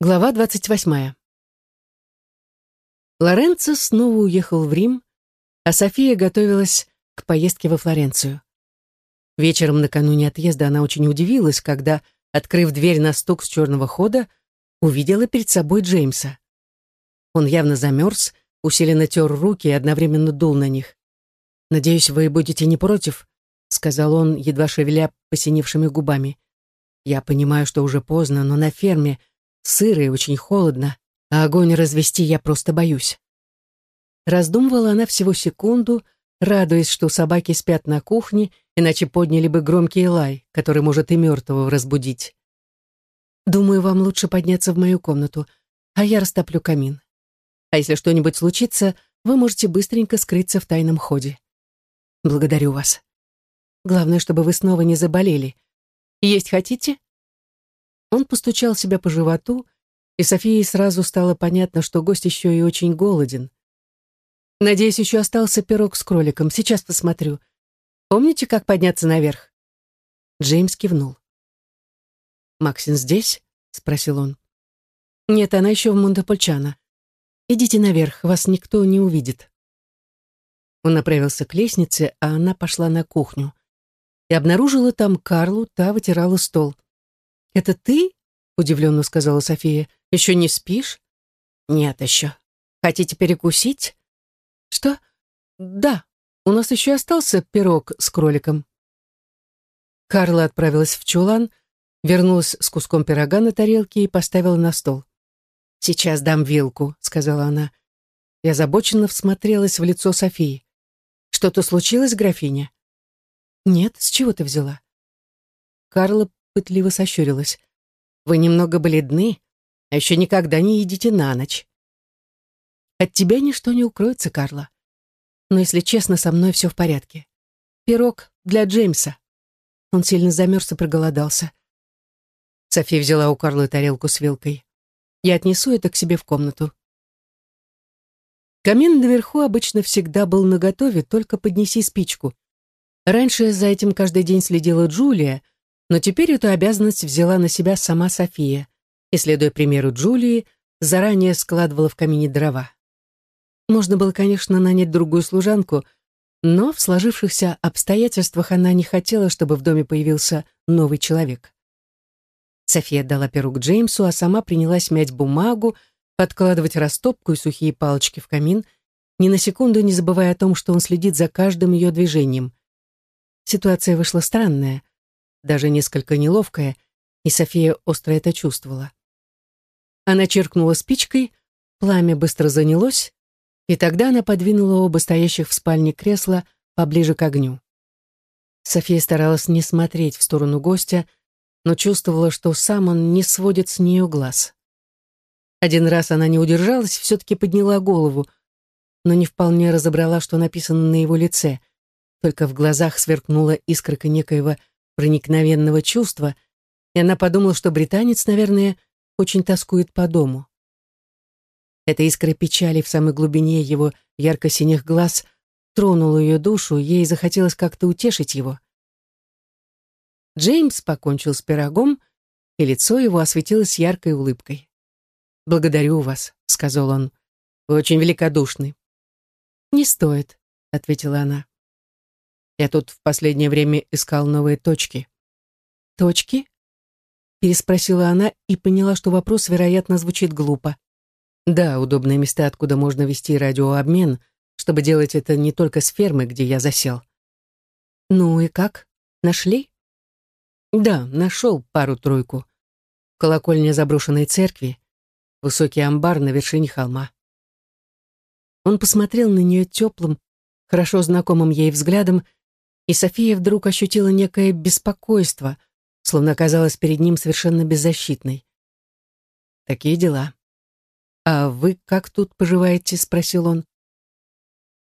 Глава двадцать восьмая. Лоренцо снова уехал в Рим, а София готовилась к поездке во Флоренцию. Вечером накануне отъезда она очень удивилась, когда, открыв дверь на стук с черного хода, увидела перед собой Джеймса. Он явно замерз, усиленно тер руки и одновременно дул на них. «Надеюсь, вы будете не против», — сказал он, едва шевеля посиневшими губами. «Я понимаю, что уже поздно, но на ферме сыро и очень холодно, а огонь развести я просто боюсь. Раздумывала она всего секунду, радуясь, что собаки спят на кухне, иначе подняли бы громкий лай, который может и мертвого разбудить. «Думаю, вам лучше подняться в мою комнату, а я растоплю камин. А если что-нибудь случится, вы можете быстренько скрыться в тайном ходе. Благодарю вас. Главное, чтобы вы снова не заболели. Есть хотите?» Он постучал себя по животу, и Софии сразу стало понятно, что гость еще и очень голоден. «Надеюсь, еще остался пирог с кроликом. Сейчас посмотрю. Помните, как подняться наверх?» Джеймс кивнул. «Максин здесь?» — спросил он. «Нет, она еще в Монтепольчано. Идите наверх, вас никто не увидит». Он направился к лестнице, а она пошла на кухню. И обнаружила там Карлу, та вытирала стол. «Это ты?» — удивленно сказала София. «Еще не спишь?» «Нет еще. Хотите перекусить?» «Что?» «Да, у нас еще остался пирог с кроликом». Карла отправилась в чулан, вернулась с куском пирога на тарелке и поставила на стол. «Сейчас дам вилку», — сказала она. Я озабоченно всмотрелась в лицо Софии. «Что-то случилось, графиня?» «Нет, с чего ты взяла?» Карла пытливо сощурилась. «Вы немного бледны, а еще никогда не едите на ночь». «От тебя ничто не укроется, Карла. Но, если честно, со мной все в порядке. Пирог для Джеймса». Он сильно замерз и проголодался. София взяла у Карлы тарелку с вилкой. «Я отнесу это к себе в комнату». Камин наверху обычно всегда был наготове, только поднеси спичку. Раньше за этим каждый день следила Джулия, но теперь эту обязанность взяла на себя сама София и, следуя примеру Джулии, заранее складывала в камине дрова. Можно было, конечно, нанять другую служанку, но в сложившихся обстоятельствах она не хотела, чтобы в доме появился новый человек. София дала перу к Джеймсу, а сама принялась мять бумагу, подкладывать растопку и сухие палочки в камин, ни на секунду не забывая о том, что он следит за каждым ее движением. Ситуация вышла странная даже несколько неловкая, и София остро это чувствовала. Она черкнула спичкой, пламя быстро занялось, и тогда она подвинула оба стоящих в спальне кресла поближе к огню. София старалась не смотреть в сторону гостя, но чувствовала, что сам он не сводит с нее глаз. Один раз она не удержалась, все-таки подняла голову, но не вполне разобрала, что написано на его лице, только в глазах сверкнула искорка некоего проникновенного чувства, и она подумала, что британец, наверное, очень тоскует по дому. Эта искра печали в самой глубине его ярко-синих глаз тронула ее душу, ей захотелось как-то утешить его. Джеймс покончил с пирогом, и лицо его осветилось яркой улыбкой. «Благодарю вас», — сказал он. «Вы очень великодушны». «Не стоит», — ответила она. Я тут в последнее время искал новые точки. Точки? Переспросила она и поняла, что вопрос, вероятно, звучит глупо. Да, удобные места, откуда можно вести радиообмен, чтобы делать это не только с фермы, где я засел. Ну и как? Нашли? Да, нашел пару-тройку. Колокольня заброшенной церкви, высокий амбар на вершине холма. Он посмотрел на нее теплым, хорошо знакомым ей взглядом и София вдруг ощутила некое беспокойство, словно оказалась перед ним совершенно беззащитной. «Такие дела». «А вы как тут поживаете?» — спросил он.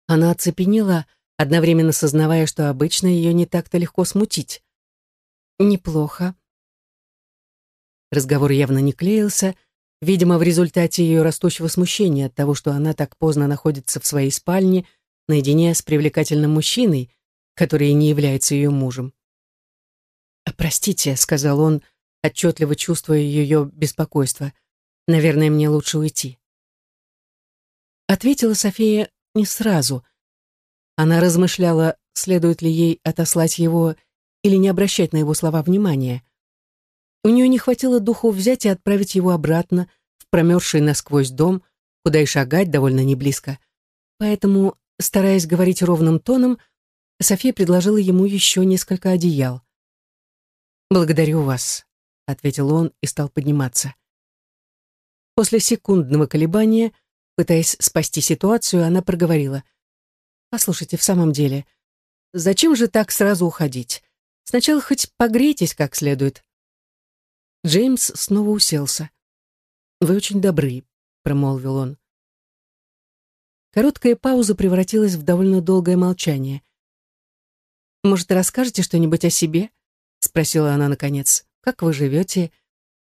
Она оцепенела, одновременно сознавая, что обычно ее не так-то легко смутить. «Неплохо». Разговор явно не клеился, видимо, в результате ее растущего смущения от того, что она так поздно находится в своей спальне, наедине с привлекательным мужчиной, который не является ее мужем. «А «Простите», — сказал он, отчетливо чувствуя ее беспокойство, Наверное, мне лучше уйти. Ответила София не сразу. Она размышляла, следует ли ей отослать его или не обращать на его слова внимания. У нее не хватило духу взять и отправить его обратно в промерзший насквозь дом, куда и шагать довольно неблизко. Поэтому, стараясь говорить ровным тоном, София предложила ему еще несколько одеял. «Благодарю вас», — ответил он и стал подниматься. После секундного колебания, пытаясь спасти ситуацию, она проговорила. «Послушайте, в самом деле, зачем же так сразу уходить? Сначала хоть погрейтесь как следует». Джеймс снова уселся. «Вы очень добры», — промолвил он. Короткая пауза превратилась в довольно долгое молчание. «Может, расскажете что-нибудь о себе?» — спросила она наконец. «Как вы живете?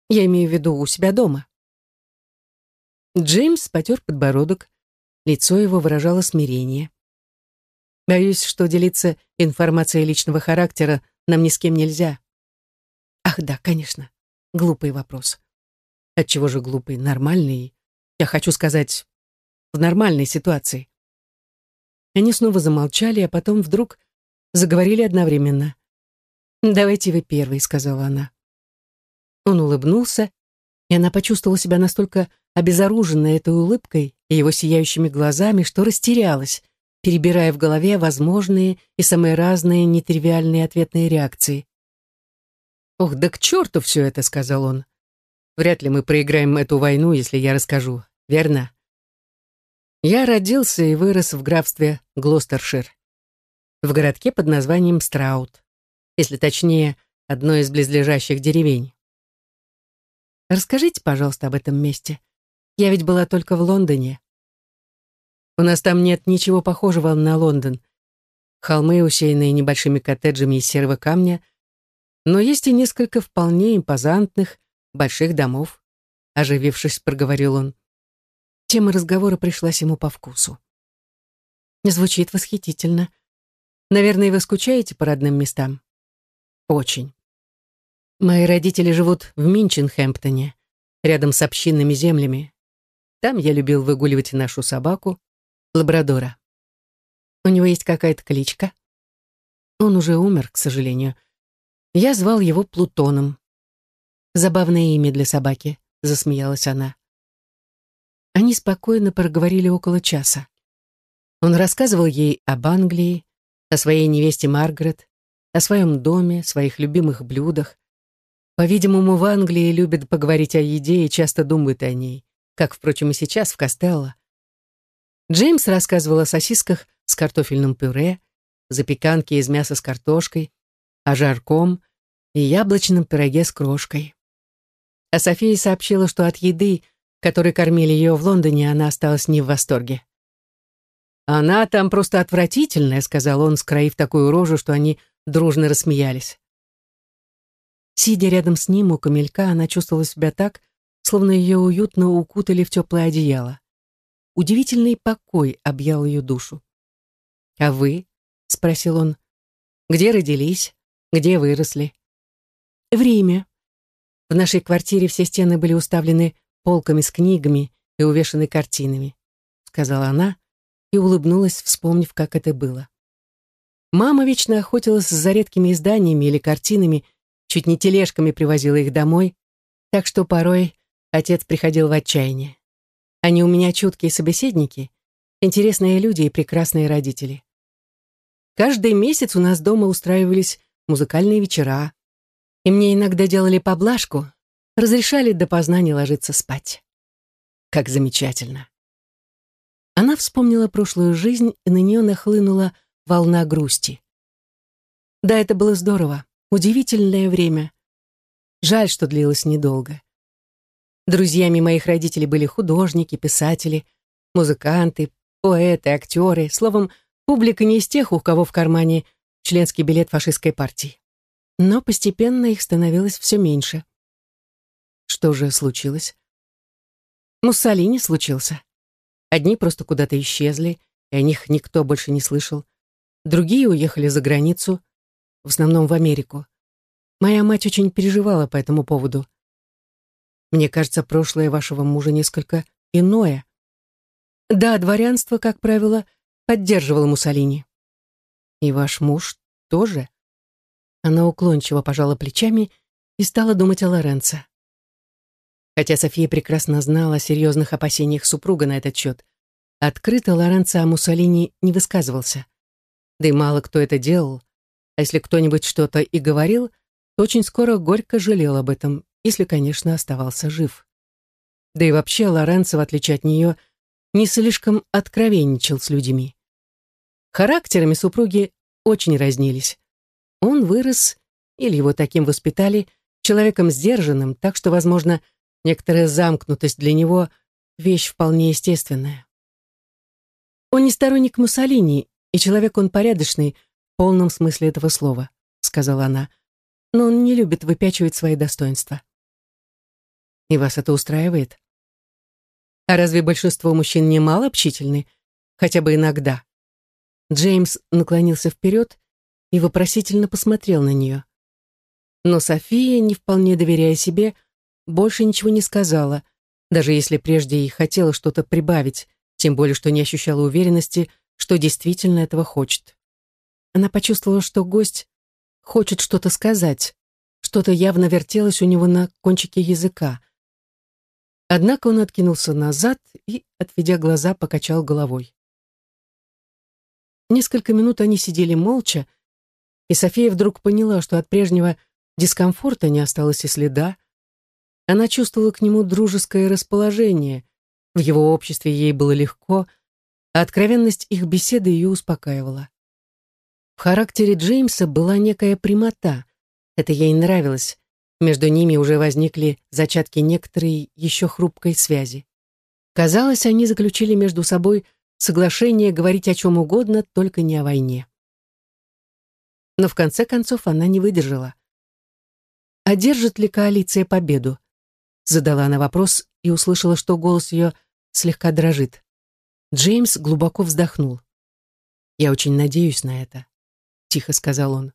Я имею в виду у себя дома». Джеймс потер подбородок. Лицо его выражало смирение. «Боюсь, что делиться информацией личного характера нам ни с кем нельзя». «Ах, да, конечно. Глупый вопрос». «Отчего же глупый? Нормальный. Я хочу сказать, в нормальной ситуации». Они снова замолчали, а потом вдруг заговорили одновременно. «Давайте вы первый», — сказала она. Он улыбнулся, и она почувствовала себя настолько обезоруженной этой улыбкой и его сияющими глазами, что растерялась, перебирая в голове возможные и самые разные нетривиальные ответные реакции. «Ох, да к черту все это», — сказал он. «Вряд ли мы проиграем эту войну, если я расскажу, верно?» Я родился и вырос в графстве Глостершир, в городке под названием Страут если точнее, одной из близлежащих деревень. Расскажите, пожалуйста, об этом месте. Я ведь была только в Лондоне. У нас там нет ничего похожего на Лондон. Холмы, усеянные небольшими коттеджами из серого камня, но есть и несколько вполне импозантных, больших домов, оживившись, проговорил он. Тема разговора пришлась ему по вкусу. Звучит восхитительно. Наверное, вы скучаете по родным местам? Очень. Мои родители живут в Минченхэмптоне, рядом с общинными землями. Там я любил выгуливать нашу собаку, лабрадора. У него есть какая-то кличка. Он уже умер, к сожалению. Я звал его Плутоном. Забавное имя для собаки, засмеялась она. Они спокойно проговорили около часа. Он рассказывал ей об Англии, о своей невесте Маргарет, о своем доме, своих любимых блюдах. По-видимому, в Англии любят поговорить о еде и часто думают о ней, как, впрочем, и сейчас в Костелло. Джеймс рассказывал о сосисках с картофельным пюре, запеканке из мяса с картошкой, о жарком и яблочном пироге с крошкой. А София сообщила, что от еды, которой кормили ее в Лондоне, она осталась не в восторге. «Она там просто отвратительная», — сказал он, скроив такую рожу, что они дружно рассмеялись. Сидя рядом с ним у камелька, она чувствовала себя так, словно ее уютно укутали в теплое одеяло. Удивительный покой объял ее душу. «А вы?» — спросил он. «Где родились? Где выросли?» «В Риме. В нашей квартире все стены были уставлены полками с книгами и увешаны картинами», — сказала она и улыбнулась, вспомнив, как это было. Мама вечно охотилась за редкими изданиями или картинами, чуть не тележками привозила их домой, так что порой отец приходил в отчаяние. Они у меня чуткие собеседники, интересные люди и прекрасные родители. Каждый месяц у нас дома устраивались музыкальные вечера, и мне иногда делали поблажку, разрешали допоздна не ложиться спать. Как замечательно. Она вспомнила прошлую жизнь, и на нее нахлынула волна грусти. Да, это было здорово, удивительное время. Жаль, что длилось недолго. Друзьями моих родителей были художники, писатели, музыканты, поэты, актеры, словом, публика не из тех, у кого в кармане членский билет фашистской партии. Но постепенно их становилось все меньше. Что же случилось? Муссолини случился. Одни просто куда-то исчезли, и о них никто больше не слышал. Другие уехали за границу, в основном в Америку. Моя мать очень переживала по этому поводу. Мне кажется, прошлое вашего мужа несколько иное. Да, дворянство, как правило, поддерживало Муссолини. И ваш муж тоже? Она уклончиво пожала плечами и стала думать о Лоренцо. Хотя София прекрасно знала о серьезных опасениях супруга на этот счет, открыто Лоренцо о Муссолини не высказывался. Да и мало кто это делал, а если кто-нибудь что-то и говорил, то очень скоро горько жалел об этом, если, конечно, оставался жив. Да и вообще Лоренцо, в отличие от нее, не слишком откровенничал с людьми. Характерами супруги очень разнились. Он вырос, или его таким воспитали, человеком сдержанным, так что, возможно, некоторая замкнутость для него — вещь вполне естественная. Он не сторонник Муссолини, и человек он порядочный, в полном смысле этого слова, сказала она, но он не любит выпячивать свои достоинства. И вас это устраивает? А разве большинство мужчин не мало общительны? Хотя бы иногда. Джеймс наклонился вперед и вопросительно посмотрел на нее. Но София, не вполне доверяя себе, больше ничего не сказала, даже если прежде и хотела что-то прибавить, тем более что не ощущала уверенности, что действительно этого хочет. Она почувствовала, что гость хочет что-то сказать, что-то явно вертелось у него на кончике языка. Однако он откинулся назад и, отведя глаза, покачал головой. Несколько минут они сидели молча, и София вдруг поняла, что от прежнего дискомфорта не осталось и следа. Она чувствовала к нему дружеское расположение. В его обществе ей было легко, а откровенность их беседы ее успокаивала. В характере Джеймса была некая прямота. Это ей нравилось. Между ними уже возникли зачатки некоторой еще хрупкой связи. Казалось, они заключили между собой соглашение говорить о чем угодно, только не о войне. Но в конце концов она не выдержала. «Одержит ли коалиция победу?» Задала она вопрос и услышала, что голос ее слегка дрожит. Джеймс глубоко вздохнул. «Я очень надеюсь на это», — тихо сказал он.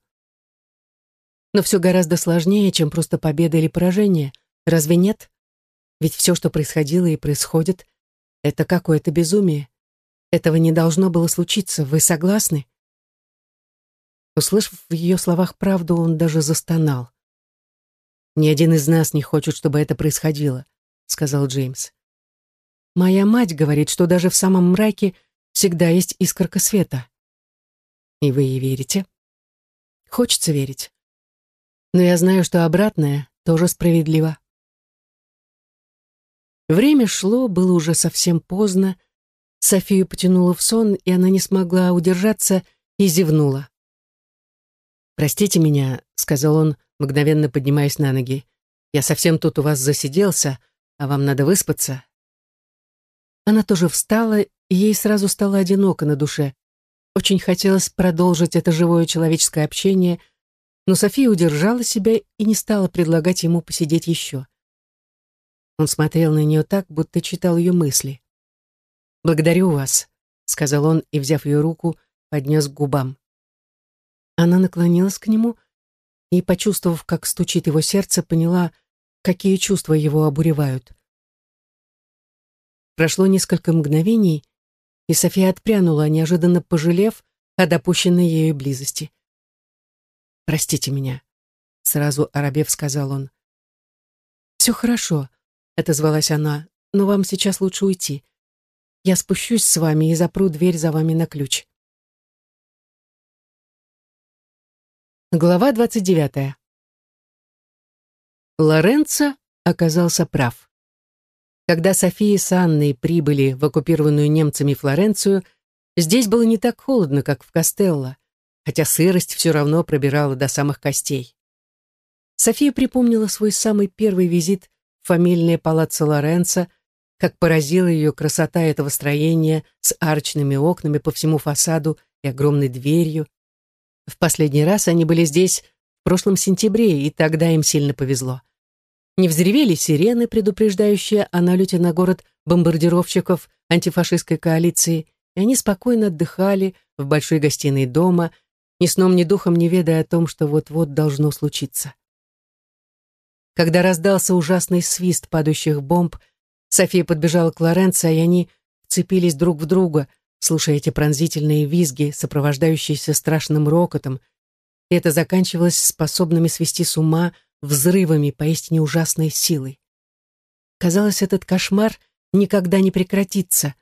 «Но все гораздо сложнее, чем просто победа или поражение. Разве нет? Ведь все, что происходило и происходит, это какое-то безумие. Этого не должно было случиться. Вы согласны?» Услышав в ее словах правду, он даже застонал. «Ни один из нас не хочет, чтобы это происходило», — сказал Джеймс. «Моя мать говорит, что даже в самом мраке всегда есть искорка света». «И вы ей верите?» «Хочется верить. Но я знаю, что обратное тоже справедливо». Время шло, было уже совсем поздно. Софию потянуло в сон, и она не смогла удержаться и зевнула. «Простите меня», — сказал он, мгновенно поднимаясь на ноги. «Я совсем тут у вас засиделся, а вам надо выспаться». Она тоже встала, и ей сразу стало одиноко на душе. Очень хотелось продолжить это живое человеческое общение, но София удержала себя и не стала предлагать ему посидеть еще. Он смотрел на нее так, будто читал ее мысли. «Благодарю вас», — сказал он и, взяв ее руку, поднес к губам. Она наклонилась к нему и, почувствовав, как стучит его сердце, поняла, какие чувства его обуревают. Прошло несколько мгновений, и София отпрянула, неожиданно пожалев о допущенной ею близости. «Простите меня», — сразу Арабев сказал он. «Все хорошо», — отозвалась она, — «но вам сейчас лучше уйти. Я спущусь с вами и запру дверь за вами на ключ». Глава 29. Лоренцо оказался прав. Когда София с Анной прибыли в оккупированную немцами Флоренцию, здесь было не так холодно, как в Кастелло, хотя сырость все равно пробирала до самых костей. София припомнила свой самый первый визит в фамильное палаццо Лоренцо, как поразила ее красота этого строения с арочными окнами по всему фасаду и огромной дверью, в последний раз они были здесь в прошлом сентябре, и тогда им сильно повезло. Не взревели сирены, предупреждающие о налете на город бомбардировщиков антифашистской коалиции, и они спокойно отдыхали в большой гостиной дома, ни сном, ни духом не ведая о том, что вот-вот должно случиться. Когда раздался ужасный свист падающих бомб, София подбежала к Лоренцо, и они вцепились друг в друга, слушая эти пронзительные визги, сопровождающиеся страшным рокотом. И это заканчивалось способными свести с ума взрывами поистине ужасной силой. Казалось, этот кошмар никогда не прекратится.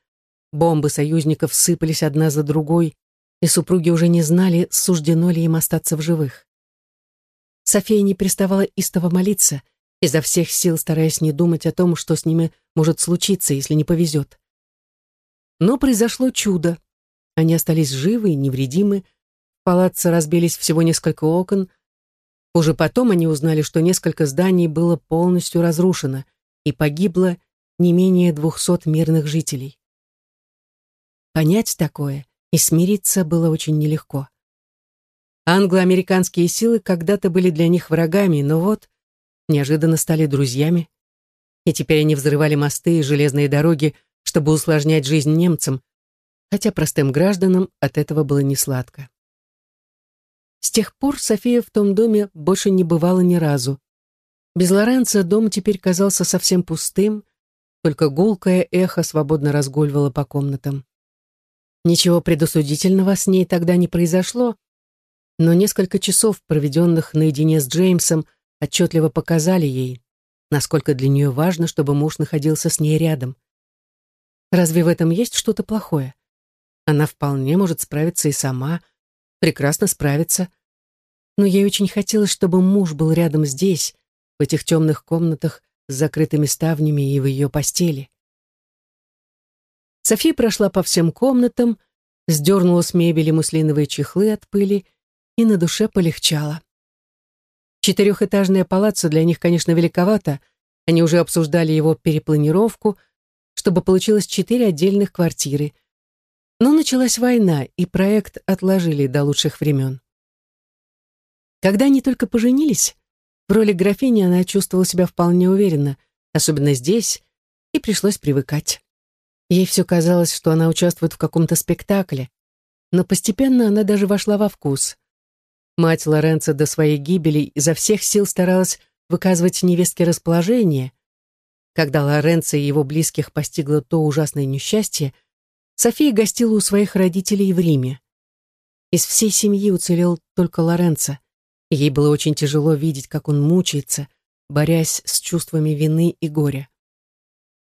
Бомбы союзников сыпались одна за другой, и супруги уже не знали, суждено ли им остаться в живых. София не переставала истово молиться, изо всех сил стараясь не думать о том, что с ними может случиться, если не повезет. Но произошло чудо. Они остались живы и невредимы. В палаце разбились всего несколько окон. Уже потом они узнали, что несколько зданий было полностью разрушено — и погибло не менее двухсот мирных жителей. Понять такое и смириться было очень нелегко. Англо-американские силы когда-то были для них врагами, но вот неожиданно стали друзьями. И теперь они взрывали мосты и железные дороги, чтобы усложнять жизнь немцам, хотя простым гражданам от этого было не сладко. С тех пор София в том доме больше не бывала ни разу. Без Лоренца дом теперь казался совсем пустым, только гулкое эхо свободно разгуливало по комнатам. Ничего предосудительного с ней тогда не произошло, но несколько часов, проведенных наедине с Джеймсом, отчетливо показали ей, насколько для нее важно, чтобы муж находился с ней рядом. Разве в этом есть что-то плохое? Она вполне может справиться и сама, прекрасно справиться. Но ей очень хотелось, чтобы муж был рядом здесь, в этих темных комнатах с закрытыми ставнями и в ее постели. София прошла по всем комнатам, сдернула с мебели муслиновые чехлы от пыли и на душе полегчало. Четырехэтажное палаццо для них, конечно, великовато, они уже обсуждали его перепланировку, чтобы получилось четыре отдельных квартиры. Но началась война, и проект отложили до лучших времен. Когда они только поженились, в роли графини она чувствовала себя вполне уверенно, особенно здесь, и пришлось привыкать. Ей все казалось, что она участвует в каком-то спектакле, но постепенно она даже вошла во вкус. Мать Лоренцо до своей гибели изо всех сил старалась выказывать невестке расположение. Когда Лоренцо и его близких постигло то ужасное несчастье, София гостила у своих родителей в Риме. Из всей семьи уцелел только Лоренцо — Ей было очень тяжело видеть, как он мучается, борясь с чувствами вины и горя.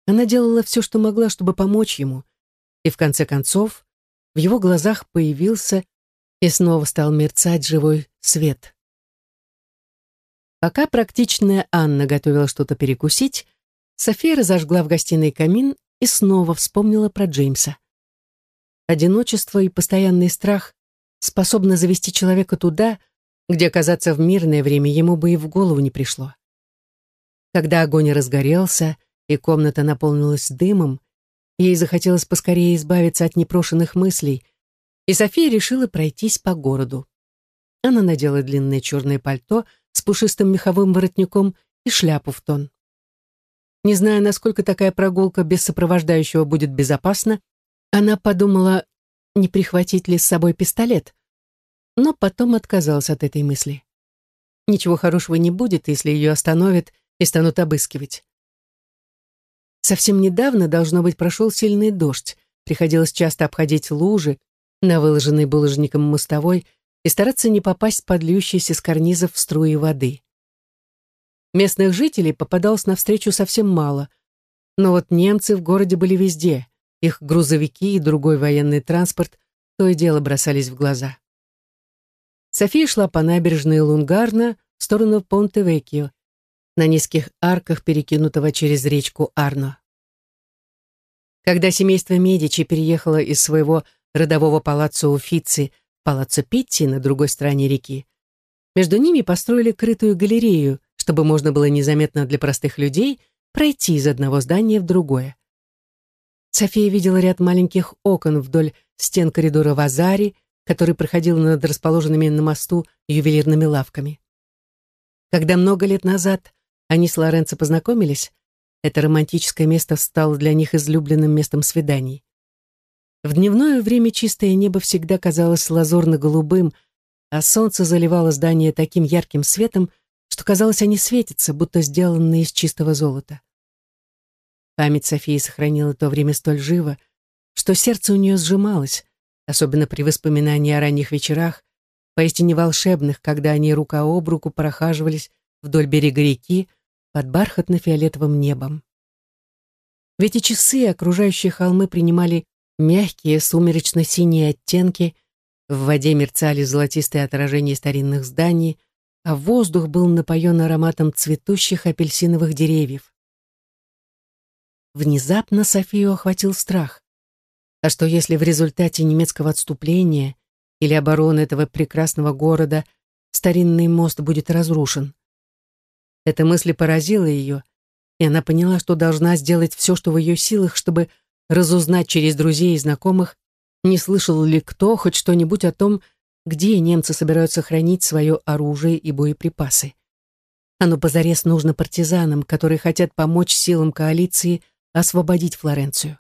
Она делала все, что могла, чтобы помочь ему, и в конце концов в его глазах появился и снова стал мерцать живой свет. Пока практичная Анна готовила что-то перекусить, София разожгла в гостиной камин и снова вспомнила про Джеймса. Одиночество и постоянный страх способны завести человека туда, где оказаться в мирное время ему бы и в голову не пришло. Когда огонь разгорелся и комната наполнилась дымом, ей захотелось поскорее избавиться от непрошенных мыслей, и София решила пройтись по городу. Она надела длинное черное пальто с пушистым меховым воротником и шляпу в тон. Не зная, насколько такая прогулка без сопровождающего будет безопасна, она подумала, не прихватить ли с собой пистолет, но потом отказался от этой мысли. Ничего хорошего не будет, если ее остановят и станут обыскивать. Совсем недавно, должно быть, прошел сильный дождь. Приходилось часто обходить лужи на выложенной булыжником мостовой и стараться не попасть под льющиеся с карнизов струи воды. Местных жителей попадалось навстречу совсем мало, но вот немцы в городе были везде, их грузовики и другой военный транспорт то и дело бросались в глаза. София шла по набережной Лунгарна в сторону Понте-Веккио, на низких арках, перекинутого через речку Арно. Когда семейство Медичи переехало из своего родового палаццо Уффици в палаццо Питти на другой стороне реки, между ними построили крытую галерею, чтобы можно было незаметно для простых людей пройти из одного здания в другое. София видела ряд маленьких окон вдоль стен коридора Вазари, который проходил над расположенными на мосту ювелирными лавками. Когда много лет назад они с Лоренцо познакомились, это романтическое место стало для них излюбленным местом свиданий. В дневное время чистое небо всегда казалось лазурно-голубым, а солнце заливало здание таким ярким светом, что, казалось, они светятся, будто сделанные из чистого золота. Память Софии сохранила то время столь живо, что сердце у нее сжималось, особенно при воспоминании о ранних вечерах, поистине волшебных, когда они рука об руку прохаживались вдоль берега реки под бархатно-фиолетовым небом. В эти часы окружающие холмы принимали мягкие сумеречно-синие оттенки, в воде мерцали золотистые отражения старинных зданий, а воздух был напоен ароматом цветущих апельсиновых деревьев. Внезапно Софию охватил страх. А что если в результате немецкого отступления или обороны этого прекрасного города старинный мост будет разрушен? Эта мысль поразила ее, и она поняла, что должна сделать все, что в ее силах, чтобы разузнать через друзей и знакомых, не слышал ли кто хоть что-нибудь о том, где немцы собираются хранить свое оружие и боеприпасы. Оно позарез нужно партизанам, которые хотят помочь силам коалиции освободить Флоренцию.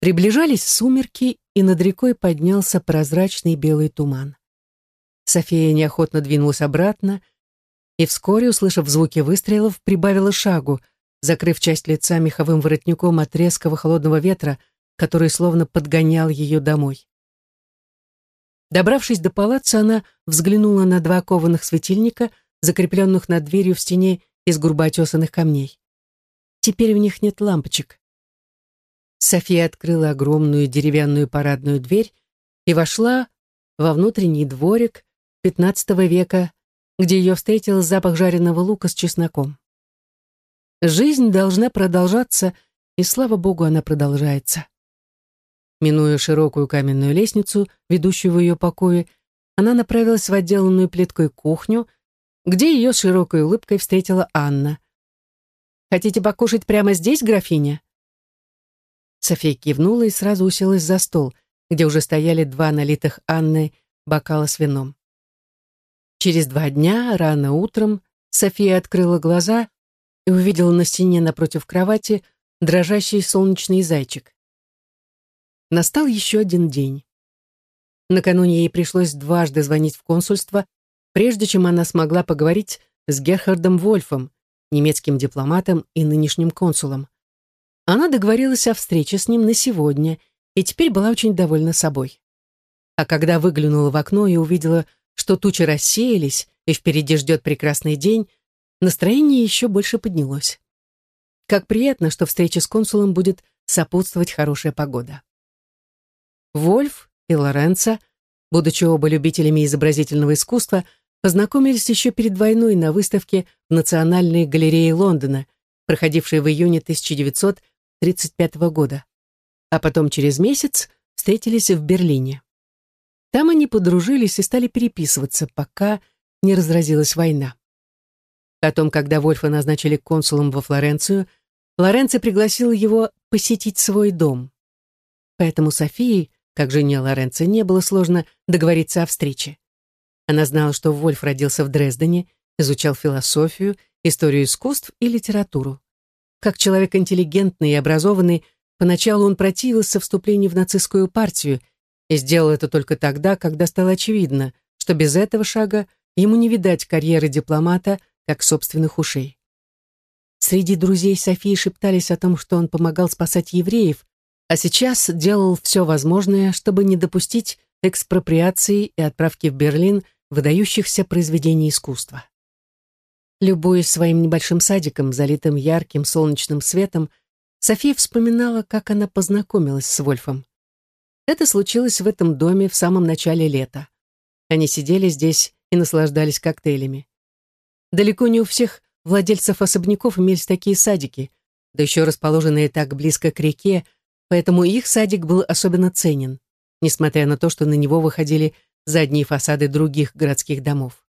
Приближались сумерки, и над рекой поднялся прозрачный белый туман. София неохотно двинулась обратно, и вскоре, услышав звуки выстрелов, прибавила шагу, закрыв часть лица меховым воротником от резкого холодного ветра, который словно подгонял ее домой. Добравшись до палаца, она взглянула на два кованых светильника, закрепленных над дверью в стене из грубо отесанных камней. Теперь в них нет лампочек. София открыла огромную деревянную парадную дверь и вошла во внутренний дворик XV века где ее встретил запах жареного лука с чесноком. Жизнь должна продолжаться, и, слава богу, она продолжается. Минуя широкую каменную лестницу, ведущую в ее покое, она направилась в отделанную плиткой кухню, где ее широкой улыбкой встретила Анна. «Хотите покушать прямо здесь, графиня?» София кивнула и сразу уселась за стол, где уже стояли два налитых Анной бокала с вином. Через два дня, рано утром, София открыла глаза и увидела на стене напротив кровати дрожащий солнечный зайчик. Настал еще один день. Накануне ей пришлось дважды звонить в консульство, прежде чем она смогла поговорить с Герхардом Вольфом, немецким дипломатом и нынешним консулом. Она договорилась о встрече с ним на сегодня и теперь была очень довольна собой. А когда выглянула в окно и увидела, что тучи рассеялись, и впереди ждет прекрасный день, настроение еще больше поднялось. Как приятно, что встреча с консулом будет сопутствовать хорошая погода. Вольф и Лоренцо, будучи оба любителями изобразительного искусства, познакомились еще перед войной на выставке в Национальной галерее Лондона, проходившей в июне 1935 года. А потом через месяц встретились в Берлине. Там они подружились и стали переписываться, пока не разразилась война. Потом, когда Вольфа назначили консулом во Флоренцию, Лоренцо пригласил его посетить свой дом. Поэтому Софии, как жене Лоренцо, не было сложно договориться о встрече. Она знала, что Вольф родился в Дрездене, изучал философию, историю искусств и литературу. Как человек интеллигентный и образованный, поначалу он противился вступлению в нацистскую партию и сделал это только тогда, когда стало очевидно, что без этого шага ему не видать карьеры дипломата, как собственных ушей. Среди друзей Софии шептались о том, что он помогал спасать евреев, а сейчас делал все возможное, чтобы не допустить экспроприации и отправки в Берлин выдающихся произведений искусства. Любуясь своим небольшим садиком, залитым ярким солнечным светом, София вспоминала, как она познакомилась с Вольфом. Это случилось в этом доме в самом начале лета. Они сидели здесь и наслаждались коктейлями. Далеко не у всех владельцев особняков имелись такие садики, да еще расположенные так близко к реке, поэтому их садик был особенно ценен, несмотря на то, что на него выходили задние фасады других городских домов.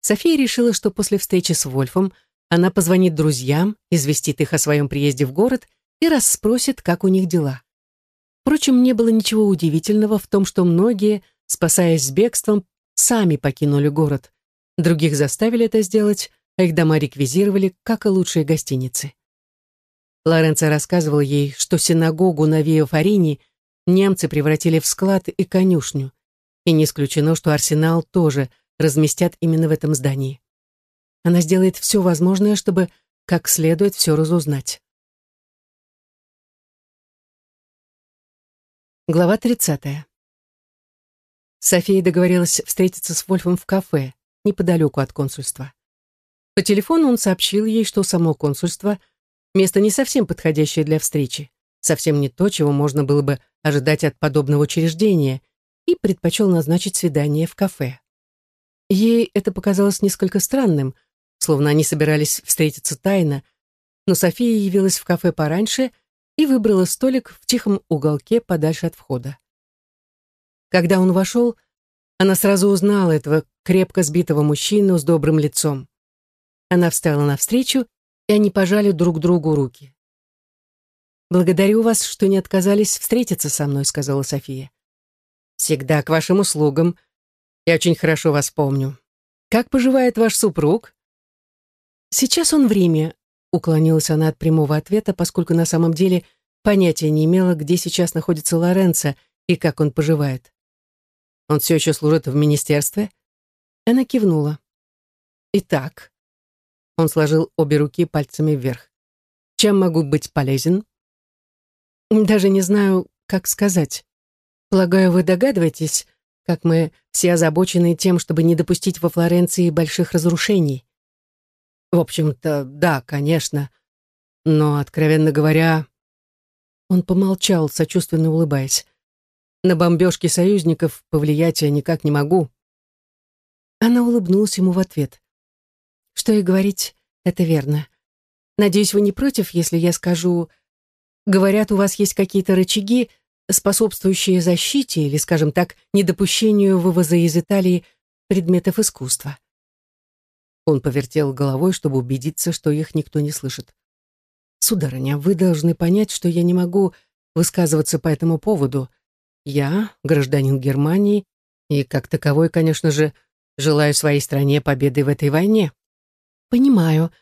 София решила, что после встречи с Вольфом она позвонит друзьям, известит их о своем приезде в город и расспросит, как у них дела. Впрочем, не было ничего удивительного в том, что многие, спасаясь бегством, сами покинули город. Других заставили это сделать, а их дома реквизировали, как и лучшие гостиницы. Лоренцо рассказывал ей, что синагогу на Вио-Фарини немцы превратили в склад и конюшню. И не исключено, что арсенал тоже разместят именно в этом здании. Она сделает все возможное, чтобы как следует все разузнать. Глава 30. София договорилась встретиться с Вольфом в кафе, неподалеку от консульства. По телефону он сообщил ей, что само консульство — место не совсем подходящее для встречи, совсем не то, чего можно было бы ожидать от подобного учреждения, и предпочел назначить свидание в кафе. Ей это показалось несколько странным, словно они собирались встретиться тайно, но София явилась в кафе пораньше — и выбрала столик в тихом уголке подальше от входа. Когда он вошел, она сразу узнала этого крепко сбитого мужчину с добрым лицом. Она встала навстречу, и они пожали друг другу руки. «Благодарю вас, что не отказались встретиться со мной», — сказала София. «Всегда к вашим услугам. Я очень хорошо вас помню. Как поживает ваш супруг?» «Сейчас он в Риме», Уклонилась она от прямого ответа, поскольку на самом деле понятия не имела, где сейчас находится Лоренцо и как он поживает. «Он все еще служит в министерстве?» Она кивнула. «Итак». Он сложил обе руки пальцами вверх. «Чем могу быть полезен?» «Даже не знаю, как сказать. Полагаю, вы догадываетесь, как мы все озабочены тем, чтобы не допустить во Флоренции больших разрушений. В общем-то, да, конечно. Но, откровенно говоря... Он помолчал, сочувственно улыбаясь. На бомбежки союзников повлиять я никак не могу. Она улыбнулась ему в ответ. Что и говорить, это верно. Надеюсь, вы не против, если я скажу... Говорят, у вас есть какие-то рычаги, способствующие защите или, скажем так, недопущению вывоза из Италии предметов искусства. Он повертел головой, чтобы убедиться, что их никто не слышит. «Сударыня, вы должны понять, что я не могу высказываться по этому поводу. Я гражданин Германии и, как таковой, конечно же, желаю своей стране победы в этой войне». «Понимаю».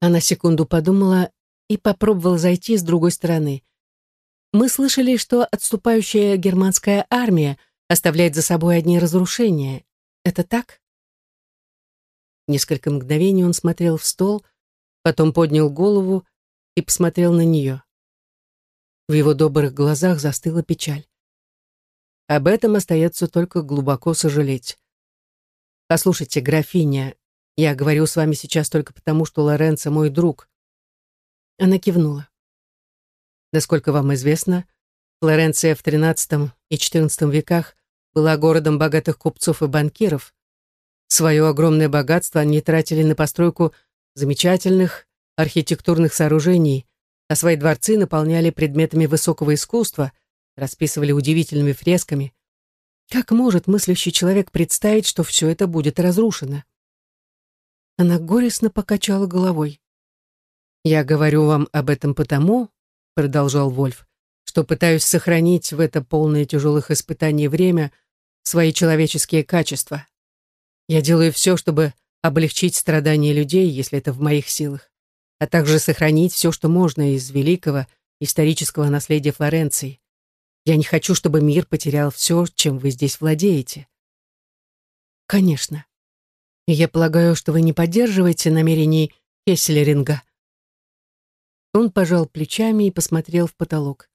Она секунду подумала и попробовала зайти с другой стороны. «Мы слышали, что отступающая германская армия оставляет за собой одни разрушения. Это так?» Несколько мгновений он смотрел в стол, потом поднял голову и посмотрел на нее. В его добрых глазах застыла печаль. Об этом остается только глубоко сожалеть. Послушайте, графиня, я говорю с вами сейчас только потому, что Лоренцо мой друг. Она кивнула. Насколько вам известно, Флоренция в XIII и XIV веках была городом богатых купцов и банкиров, Свое огромное богатство они тратили на постройку замечательных архитектурных сооружений, а свои дворцы наполняли предметами высокого искусства, расписывали удивительными фресками. Как может мыслящий человек представить, что все это будет разрушено? Она горестно покачала головой. «Я говорю вам об этом потому, — продолжал Вольф, — что пытаюсь сохранить в это полное тяжелых испытаний время свои человеческие качества. Я делаю все, чтобы облегчить страдания людей, если это в моих силах, а также сохранить все, что можно из великого исторического наследия Флоренции. Я не хочу, чтобы мир потерял все, чем вы здесь владеете. Конечно. Я полагаю, что вы не поддерживаете намерений Хесселеринга. Он пожал плечами и посмотрел в потолок.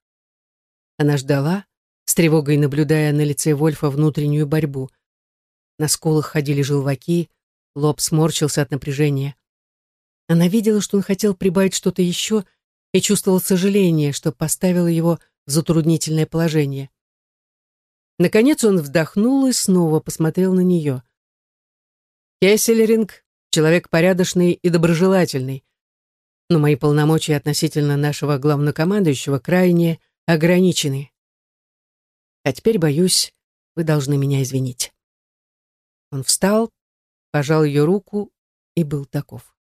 Она ждала, с тревогой наблюдая на лице Вольфа внутреннюю борьбу. На скулах ходили желваки, лоб сморщился от напряжения. Она видела, что он хотел прибавить что-то еще и чувствовал сожаление, что поставило его в затруднительное положение. Наконец он вздохнул и снова посмотрел на нее. «Кесселеринг — человек порядочный и доброжелательный, но мои полномочия относительно нашего главнокомандующего крайне ограничены. А теперь, боюсь, вы должны меня извинить». Он встал, пожал ее руку и был таков.